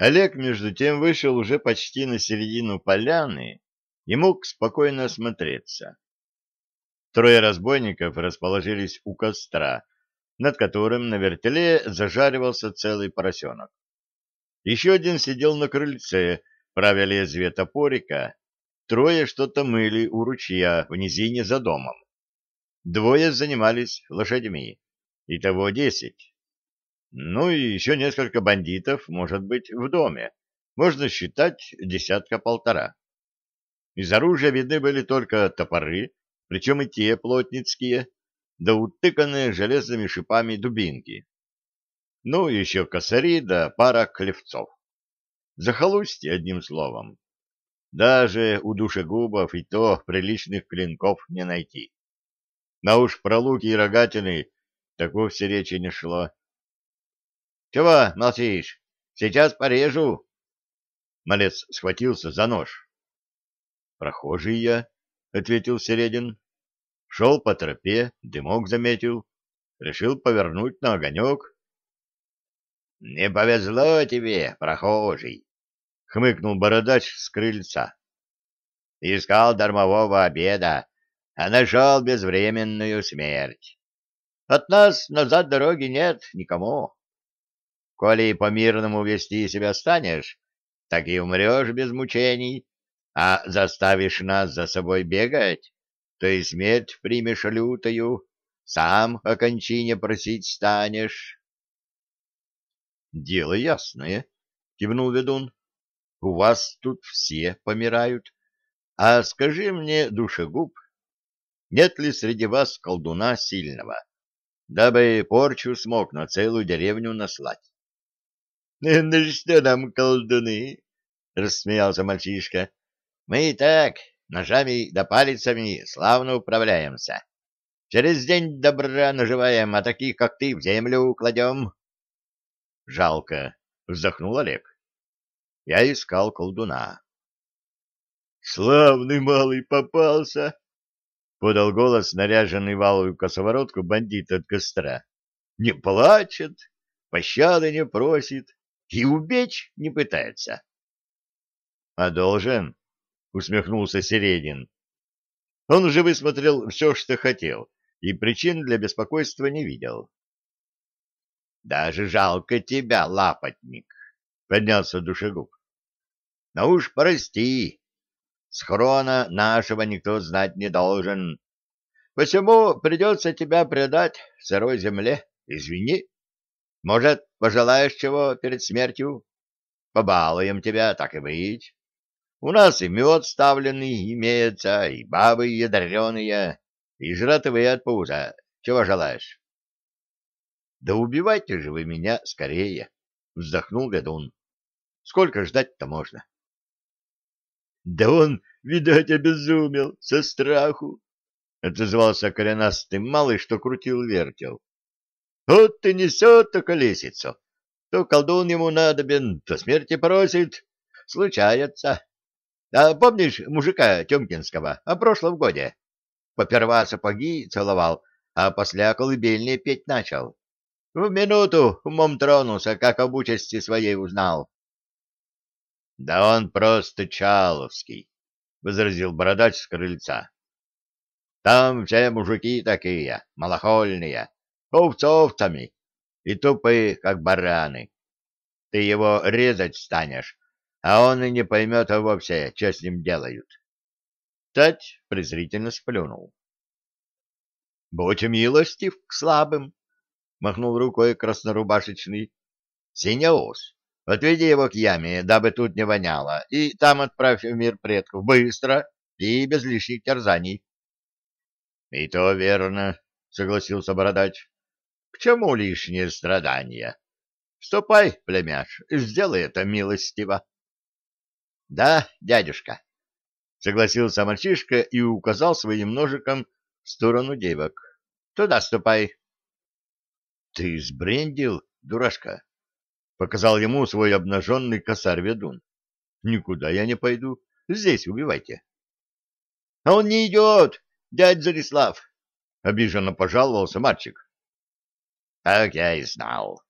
Олег, между тем, вышел уже почти на середину поляны и мог спокойно осмотреться. Трое разбойников расположились у костра, над которым на вертеле зажаривался целый поросенок. Еще один сидел на крыльце, правя лезвие топорика, трое что-то мыли у ручья в низине за домом. Двое занимались лошадьми, итого десять. Ну и еще несколько бандитов, может быть, в доме. Можно считать десятка-полтора. Из оружия видны были только топоры, причем и те плотницкие, да утыканные железными шипами дубинки. Ну, еще косари да пара клевцов. Захолустье, одним словом. Даже у душегубов и то приличных клинков не найти. На уж про луки и рогатины так вовсе речи не шло. — Чего молчишь? Сейчас порежу. Малец схватился за нож. — Прохожий я, — ответил Середин. Шел по тропе, дымок заметил. Решил повернуть на огонек. — Не повезло тебе, прохожий, — хмыкнул бородач с крыльца. — Искал дармового обеда, а нашел безвременную смерть. От нас назад дороги нет никому. Коли по-мирному вести себя станешь, так и умрешь без мучений, а заставишь нас за собой бегать, то и смерть примешь лютою, сам о кончине просить станешь. — Дело ясное, — кивнул ведун. — У вас тут все помирают. А скажи мне, душегуб, нет ли среди вас колдуна сильного, дабы порчу смог на целую деревню наслать? — Ну что нам, колдуны? — рассмеялся мальчишка. — Мы и так ножами да палицами славно управляемся. Через день добра наживаем, а таких, как ты, в землю кладем. — Жалко, — вздохнул Олег. Я искал колдуна. — Славный малый попался! — подал голос наряженный валую косоворотку бандит от костра. — Не плачет, пощады не просит, и убечь не пытается. — А должен, — усмехнулся Середин. Он уже высмотрел все, что хотел, и причин для беспокойства не видел. — Даже жалко тебя, лапотник, — поднялся душегуб. — Но уж прости, схрона нашего никто знать не должен. Посему придется тебя предать сырой земле. Извини. Может, пожелаешь чего перед смертью? Побалуем тебя, так и быть. У нас и мед ставленный имеется, и бабы ядреные, и жратовые от пуза. Чего желаешь? — Да убивайте же вы меня скорее, — вздохнул ведун. — Сколько ждать-то можно? — Да он, видать, обезумел со страху, — отозвался коренастый малый, что крутил-вертел. Вот и несет-то колесицу. То колдун ему надобен, то смерти просит. Случается. А помнишь мужика Тёмкинского о прошлом годе? Поперва сапоги целовал, а после колыбельные петь начал. В минуту умом тронулся, как об участи своей узнал. — Да он просто Чаловский, — возразил бородач с крыльца. — Там все мужики такие, малохольные, овцовцами и тупые, как бараны. Ты его резать станешь, а он и не поймет вовсе, что с ним делают. Тать презрительно сплюнул. — Будь милостив к слабым, — махнул рукой краснорубашечный. — Синеус, отведи его к яме, дабы тут не воняло, и там отправь в мир предков быстро и без лишних терзаний. — И то верно, — согласился бородач чему лишние страдания? Ступай, племяш, сделай это милостиво. — Да, дядюшка, — согласился мальчишка и указал своим ножиком в сторону девок. — Туда ступай. — Ты сбрендил, дурашка? — показал ему свой обнаженный косарь-ведун. — Никуда я не пойду. Здесь убивайте. — А он не идет, дядь Зарислав! — обиженно пожаловался мальчик. Так я и знал.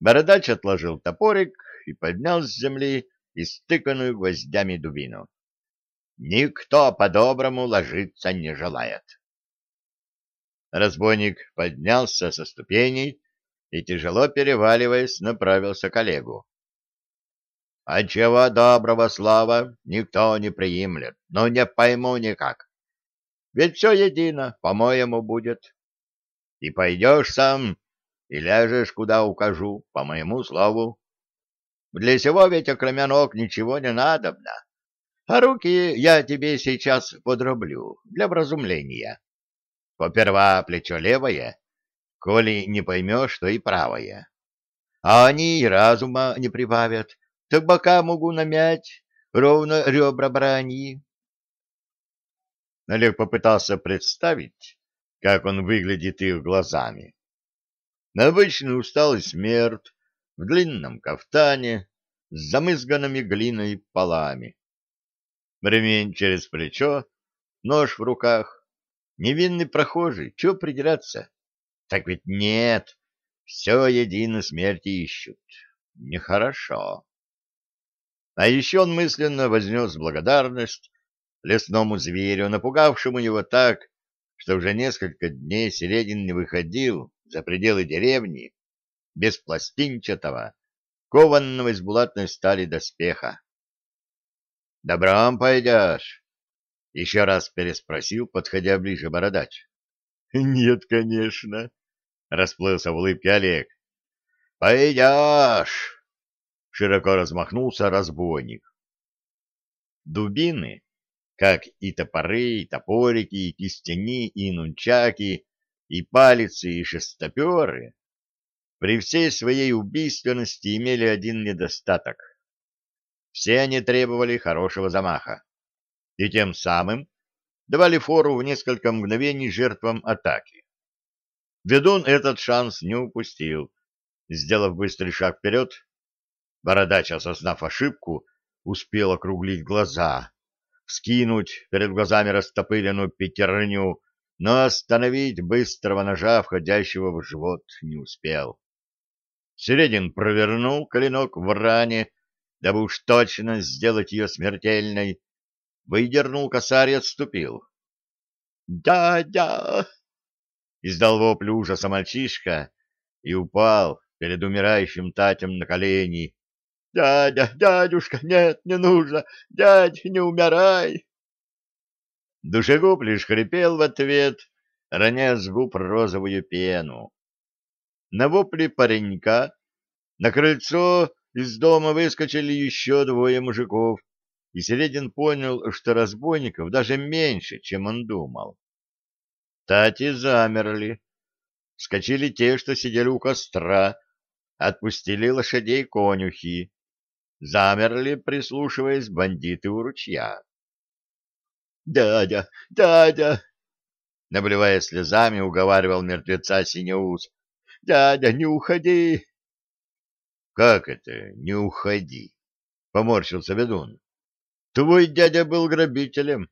Бородач отложил топорик и поднял с земли истыканную гвоздями дубину. Никто по-доброму ложиться не желает. Разбойник поднялся со ступеней и, тяжело переваливаясь, направился к Олегу. — А чего доброго слава никто не приемлет, но не пойму никак. Ведь все едино, по-моему, будет. И пойдешь сам, и ляжешь, куда укажу, по моему слову. Для сего ведь, окромя ног, ничего не надобно. А руки я тебе сейчас подроблю для вразумления. Поперва плечо левое, коли не поймешь, то и правое. А они и разума не прибавят, так бока могу намять, ровно ребра брони. Олег попытался представить, как он выглядит их глазами. Обычный усталый смерть в длинном кафтане с замызганными глиной полами. Ремень через плечо, нож в руках. Невинный прохожий, чего придираться? Так ведь нет, все едино смерти ищут. Нехорошо. А еще он мысленно вознес благодарность лесному зверю, напугавшему его так, что уже несколько дней Середин не выходил за пределы деревни без пластинчатого, кованного из булатной стали доспеха. — Добром пойдешь? — еще раз переспросил, подходя ближе бородач. — Нет, конечно, — расплылся в улыбке Олег. — Пойдешь! — широко размахнулся разбойник. Дубины как и топоры, и топорики, и кистени, и нунчаки, и палицы, и шестоперы, при всей своей убийственности имели один недостаток. Все они требовали хорошего замаха, и тем самым давали фору в несколько мгновений жертвам атаки. Ведун этот шанс не упустил. Сделав быстрый шаг вперед, бородач, осознав ошибку, успел округлить глаза вскинуть перед глазами растопыренную пятерню, но остановить быстрого ножа, входящего в живот, не успел. Середин провернул клинок в ране, дабы уж точно сделать ее смертельной, выдернул косарь и отступил. «Дядя!» — издал вопль ужаса мальчишка и упал перед умирающим Татем на колени, Дядя, дядюшка, нет, не нужно. Дядь, не умирай. Душегуб лишь хрипел в ответ, роняя с губ розовую пену. На вопли паренька на крыльцо из дома выскочили еще двое мужиков, и Середин понял, что разбойников даже меньше, чем он думал. Тати замерли. Вскочили те, что сидели у костра, отпустили лошадей конюхи замерли, прислушиваясь бандиты у ручья. «Дядя! Дядя!» Наблюдая слезами, уговаривал мертвеца Синеус. «Дядя, не уходи!» «Как это «не уходи»?» — поморщился ведун. «Твой дядя был грабителем,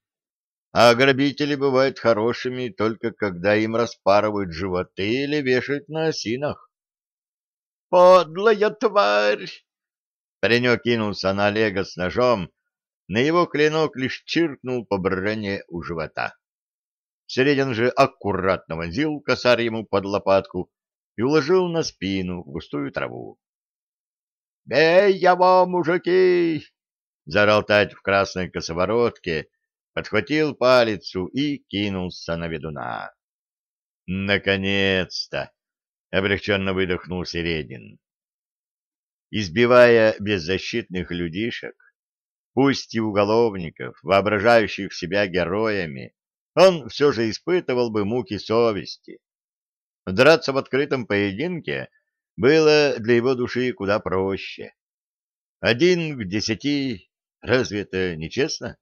а грабители бывают хорошими только когда им распарывают животы или вешают на осинах». «Подлая тварь!» Паренек кинулся на Олега с ножом, на его клинок лишь чиркнул по броне у живота. Середин же аккуратно вонзил косарь ему под лопатку и уложил на спину в густую траву. — Бей его, мужики! — заорал Тать в красной косоворотке, подхватил палицу и кинулся на ведуна. «Наконец-то!» — облегченно выдохнул Середин избивая беззащитных людишек, пусть и уголовников, воображающих себя героями, он все же испытывал бы муки совести. Драться в открытом поединке было для его души куда проще. Один к десяти, разве это нечестно?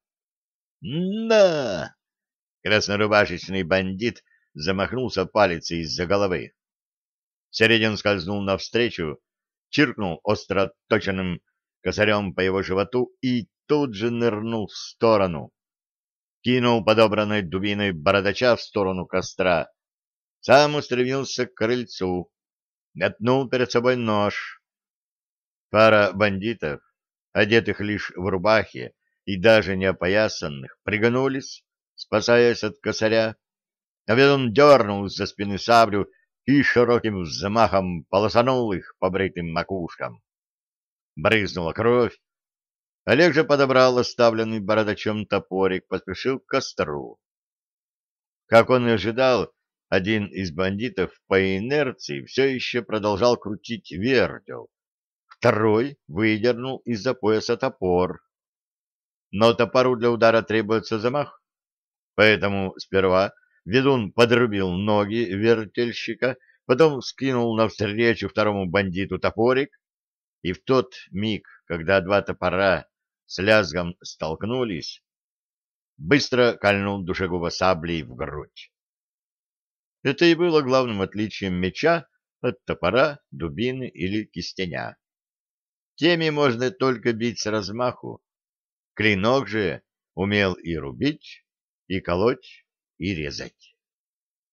«На!» Краснорубашечный бандит замахнулся палицей из-за головы. Середин скользнул навстречу, чиркнул остро отточенным косарем по его животу и тут же нырнул в сторону. Кинул подобранной дубиной бородача в сторону костра. Сам устремился к крыльцу. Метнул перед собой нож. Пара бандитов, одетых лишь в рубахе и даже не опоясанных, пригнулись, спасаясь от косаря, а ведун дернул за спины саблю и широким взмахом полосанул их по бритым макушкам. Брызнула кровь. Олег же подобрал оставленный бородачом топорик, поспешил к костру. Как он и ожидал, один из бандитов по инерции все еще продолжал крутить вертел. Второй выдернул из-за пояса топор. Но топору для удара требуется замах, поэтому сперва ведун подрубил ноги вертельщика, потом скинул навстречу второму бандиту топорик, и в тот миг, когда два топора с лязгом столкнулись, быстро кольнул душегуба саблей в грудь. Это и было главным отличием меча от топора, дубины или кистеня. Теми можно только бить с размаху. Клинок же умел и рубить, и колоть, и резать.